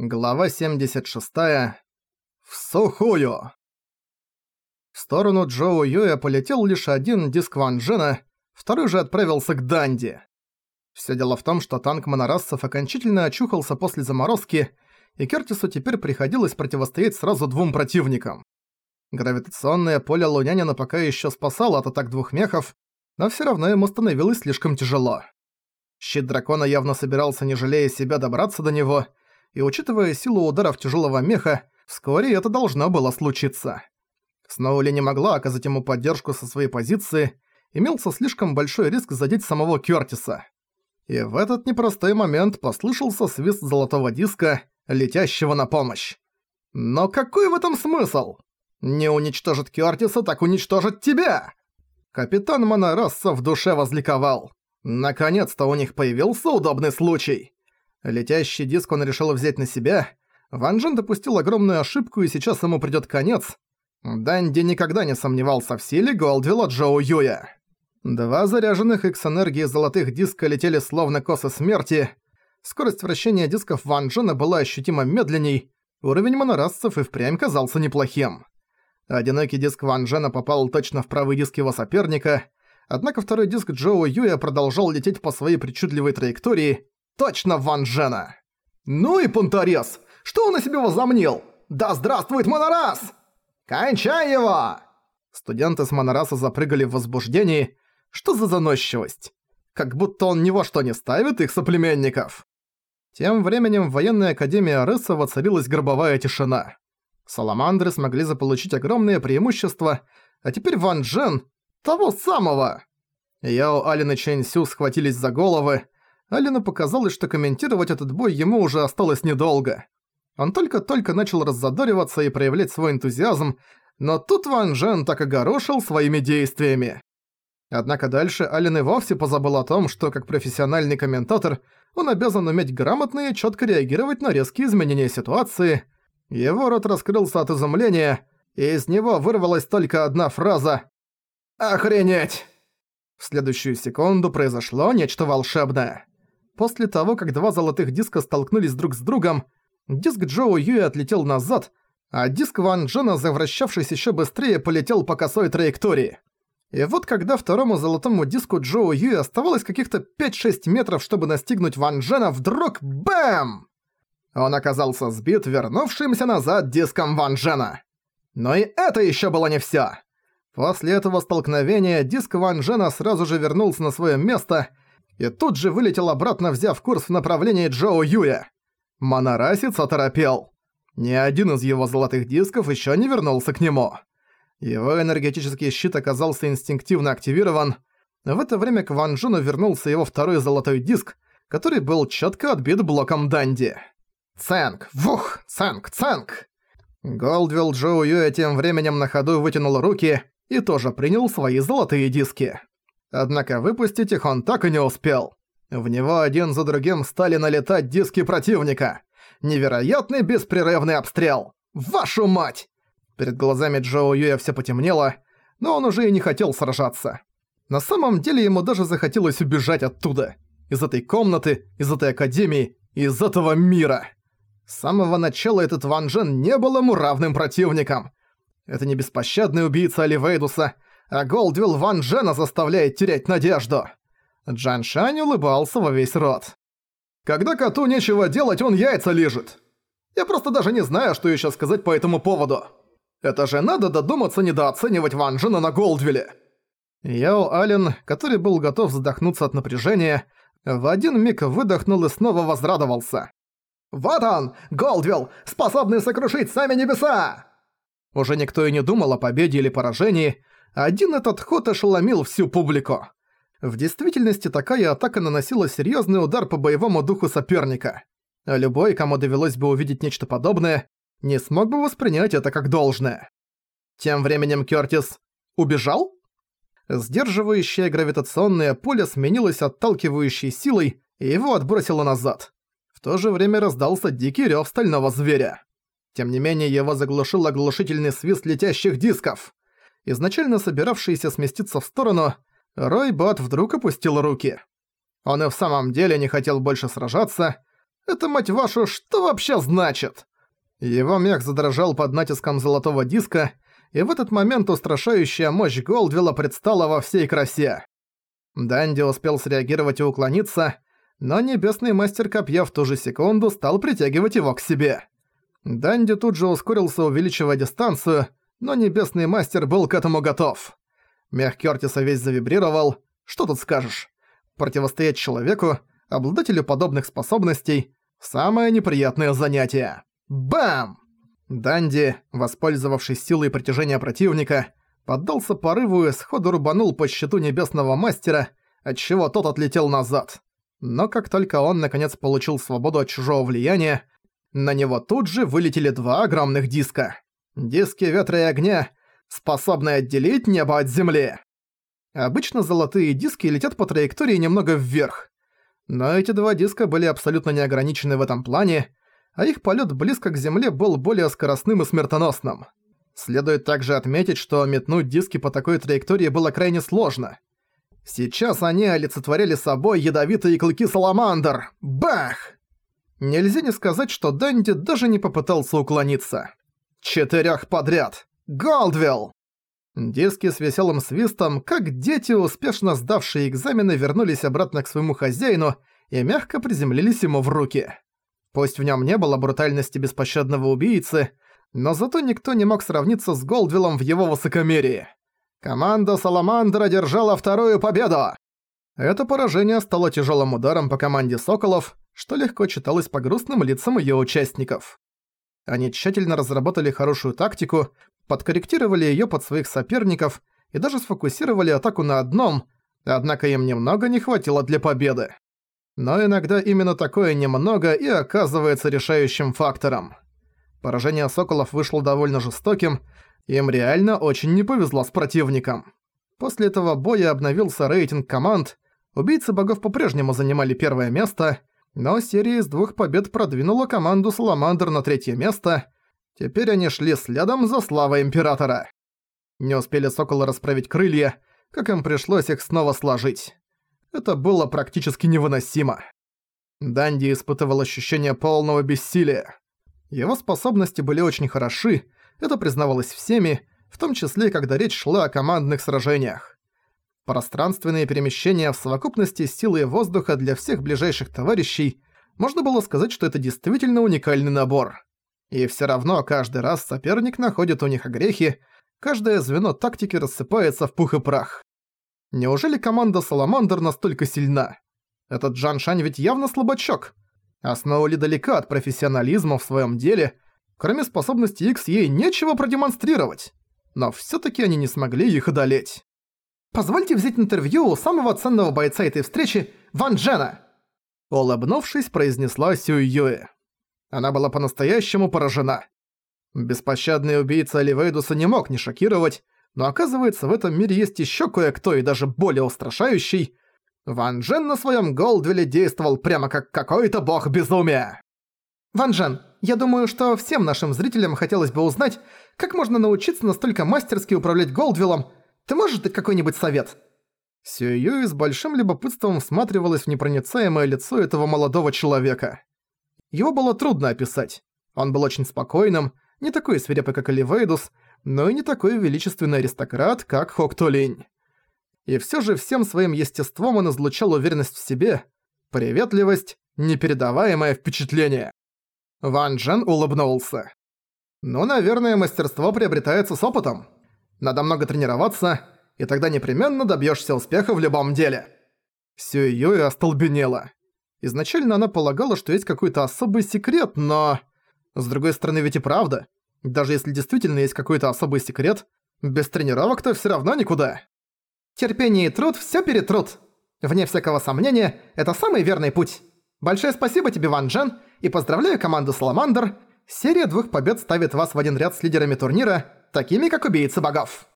Глава 76. В сухую. В сторону Джоу Юя полетел лишь один диск Ван Джена, второй же отправился к Данди. Всё дело в том, что танк монорассов окончательно очухался после заморозки, и Кертису теперь приходилось противостоять сразу двум противникам. Гравитационное поле Лунянина пока ещё спасало от атак двух мехов, но всё равно ему становилось слишком тяжело. Щит дракона явно собирался, не жалея себя, добраться до него, и учитывая силу ударов тяжелого меха, вскоре это должно было случиться. Сноули не могла оказать ему поддержку со своей позиции, имелся слишком большой риск задеть самого Кёртиса. И в этот непростой момент послышался свист золотого диска, летящего на помощь. Но какой в этом смысл? Не уничтожит Кёртиса, так уничтожит тебя! Капитан Моноросса в душе возликовал. Наконец-то у них появился удобный случай. Летящий диск он решил взять на себя. Ван Джен допустил огромную ошибку, и сейчас ему придёт конец. Данди никогда не сомневался в силе Голдвилла Джоу Юя. Два заряженных X-энергии золотых диска летели словно косы смерти. Скорость вращения дисков Ван Джена была ощутимо медленней, уровень монорасцев и впрямь казался неплохим. Одинокий диск Ван Джена попал точно в правый диск его соперника, однако второй диск Джоу Юя продолжал лететь по своей причудливой траектории, точно Ван Джена. «Ну и понторез! Что он о себе возомнил? Да здравствует Монорас! Кончай его!» Студенты с Монораса запрыгали в возбуждении. Что за заносчивость? Как будто он ни во что не ставит их соплеменников. Тем временем в военной академии Арыса воцарилась гробовая тишина. Саламандры смогли заполучить огромное преимущество, а теперь Ван Джен — того самого! Яо Алин и Чэнь Сю схватились за головы, Алину показалось, что комментировать этот бой ему уже осталось недолго. Он только-только начал раззадориваться и проявлять свой энтузиазм, но тут Ван Джен так огорошил своими действиями. Однако дальше Алин и вовсе позабыл о том, что как профессиональный комментатор он обязан уметь грамотно и чётко реагировать на резкие изменения ситуации. Его рот раскрылся от изумления, и из него вырвалась только одна фраза «Охренеть!». В следующую секунду произошло нечто волшебное. После того, как два золотых диска столкнулись друг с другом, диск Джоу Юи отлетел назад, а диск Ван Джена, завращавшись еще быстрее, полетел по косой траектории. И вот когда второму золотому диску Джоу Юи оставалось каких-то 5-6 метров, чтобы настигнуть Ван Джена, вдруг БЭМ! Он оказался сбит вернувшимся назад диском Ван Джена. Но и это еще было не все. После этого столкновения диск Ван Джена сразу же вернулся на свое место и тут же вылетел обратно, взяв курс в направлении Джоу Юя. Монорасец оторопел. Ни один из его золотых дисков еще не вернулся к нему. Его энергетический щит оказался инстинктивно активирован. В это время к Ван Джуну вернулся его второй золотой диск, который был четко отбит блоком Данди. Цэнк! Вух! Цэнк! Цэнк! Голдвилл Джоу Юя тем временем на ходу вытянул руки и тоже принял свои золотые диски. Однако выпустить их он так и не успел. В него один за другим стали налетать диски противника. Невероятный беспрерывный обстрел. Вашу мать! Перед глазами Джоу Юя все потемнело, но он уже и не хотел сражаться. На самом деле ему даже захотелось убежать оттуда. Из этой комнаты, из этой академии, из этого мира. С самого начала этот Ван Джен не был ему равным противником. Это не беспощадный убийца Оливейдуса, а Голдвилл Ван Джена заставляет терять надежду. Джан Шань улыбался во весь рот. Когда коту нечего делать, он яйца лежит. Я просто даже не знаю, что еще сказать по этому поводу. Это же надо додуматься недооценивать Ван Джена на Голдвилле. Яо Ален, который был готов задохнуться от напряжения, в один миг выдохнул и снова возрадовался. «Вот он, Голдвилл, способный сокрушить сами небеса!» Уже никто и не думал о победе или поражении, один этот ход ошеломил всю публику. В действительности такая атака наносила серьезный удар по боевому духу соперника. Любой, кому довелось бы увидеть нечто подобное, не смог бы воспринять это как должное. Тем временем Кёртис убежал? Сдерживающее гравитационное поле сменилось отталкивающей силой, и его отбросило назад. В то же время раздался дикий рёв стального зверя. Тем не менее, его заглушил оглушительный свист летящих дисков изначально собиравшийся сместиться в сторону, Рой Бот вдруг опустил руки. Он и в самом деле не хотел больше сражаться, Это, мать вашу, что вообще значит?» Его мех задрожал под натиском золотого диска, и в этот момент устрашающая мощь Голдвилла предстала во всей красе. Данди успел среагировать и уклониться, но небесный мастер копья в ту же секунду стал притягивать его к себе. Данди тут же ускорился, увеличивая дистанцию, но небесный мастер был к этому готов. Мех Кёртиса весь завибрировал. Что тут скажешь? Противостоять человеку, обладателю подобных способностей – самое неприятное занятие. Бам! Данди, воспользовавшись силой притяжения противника, поддался порыву и сходу рубанул по щиту небесного мастера, отчего тот отлетел назад. Но как только он наконец получил свободу от чужого влияния, на него тут же вылетели два огромных диска. Диски ветра и огня, способные отделить небо от земли. Обычно золотые диски летят по траектории немного вверх. Но эти два диска были абсолютно неограничены в этом плане, а их полет близко к земле был более скоростным и смертоносным. Следует также отметить, что метнуть диски по такой траектории было крайне сложно. Сейчас они олицетворяли собой ядовитые клыки саламандр. Бах! Нельзя не сказать, что Дэнди даже не попытался уклониться. Четырёх подряд. Голдвилл! Диски с веселым свистом, как дети, успешно сдавшие экзамены, вернулись обратно к своему хозяину и мягко приземлились ему в руки. Пусть в нем не было брутальности беспощадного убийцы, но зато никто не мог сравниться с Голдвиллом в его высокомерии. Команда Саламандра держала вторую победу! Это поражение стало тяжелым ударом по команде Соколов, что легко читалось по грустным лицам ее участников. Они тщательно разработали хорошую тактику, подкорректировали ее под своих соперников и даже сфокусировали атаку на одном, однако им немного не хватило для победы. Но иногда именно такое немного и оказывается решающим фактором. Поражение Соколов вышло довольно жестоким, им реально очень не повезло с противником. После этого боя обновился рейтинг команд, убийцы богов по-прежнему занимали первое место, но серия из двух побед продвинула команду Саламандр на третье место. Теперь они шли следом за славой Императора. Не успели соколы расправить крылья, как им пришлось их снова сложить. Это было практически невыносимо. Данди испытывал ощущение полного бессилия. Его способности были очень хороши, это признавалось всеми, в том числе, когда речь шла о командных сражениях. Пространственные перемещения в совокупности силы воздуха для всех ближайших товарищей, можно было сказать, что это действительно уникальный набор. И всё равно каждый раз соперник находит у них огрехи, каждое звено тактики рассыпается в пух и прах. Неужели команда Саламандр настолько сильна? Этот Джан Шань ведь явно слабачок. Основа Ли далека от профессионализма в своём деле, кроме способности X ей нечего продемонстрировать. Но всё-таки они не смогли их одолеть. Позвольте взять интервью у самого ценного бойца этой встречи, Ван Джена!» Улыбнувшись, произнесла Сюй Юэ. Она была по-настоящему поражена. Беспощадный убийца Оливейдуса не мог не шокировать, но оказывается в этом мире есть еще кое-кто и даже более устрашающий. Ван Джен на своем Голдвилле действовал прямо как какой-то бог безумия. «Ван Джен, я думаю, что всем нашим зрителям хотелось бы узнать, как можно научиться настолько мастерски управлять Голдвиллом, ты можешь дать какой-нибудь совет?» Сююи с большим любопытством всматривалась в непроницаемое лицо этого молодого человека. Его было трудно описать. Он был очень спокойным, не такой свирепый, как Оливейдус, но и не такой величественный аристократ, как Хоктолинь. И всё же всем своим естеством он излучал уверенность в себе, приветливость, непередаваемое впечатление. Ван Джен улыбнулся. «Ну, наверное, мастерство приобретается с опытом. Надо много тренироваться, и тогда непременно добьёшься успеха в любом деле». Сюй Юй остолбенела. Изначально она полагала, что есть какой-то особый секрет, но... С другой стороны, ведь и правда. Даже если действительно есть какой-то особый секрет, без тренировок-то всё равно никуда. Терпение и труд всё перетрут. Вне всякого сомнения, это самый верный путь. Большое спасибо тебе, Ван Джен, и поздравляю команду Саламандр. Серия двух побед ставит вас в один ряд с лидерами турнира, такими как убийцы богов.